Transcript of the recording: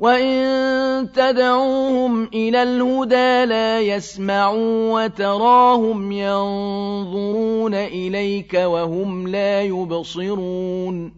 وَإِن تَدْعُوهُمْ إِلَى الْهُدَىٰ لَا يَسْمَعُوا وَتَرَاهُمْ يَنظُرُونَ إِلَيْكَ وَهُمْ لَا يُبْصِرُونَ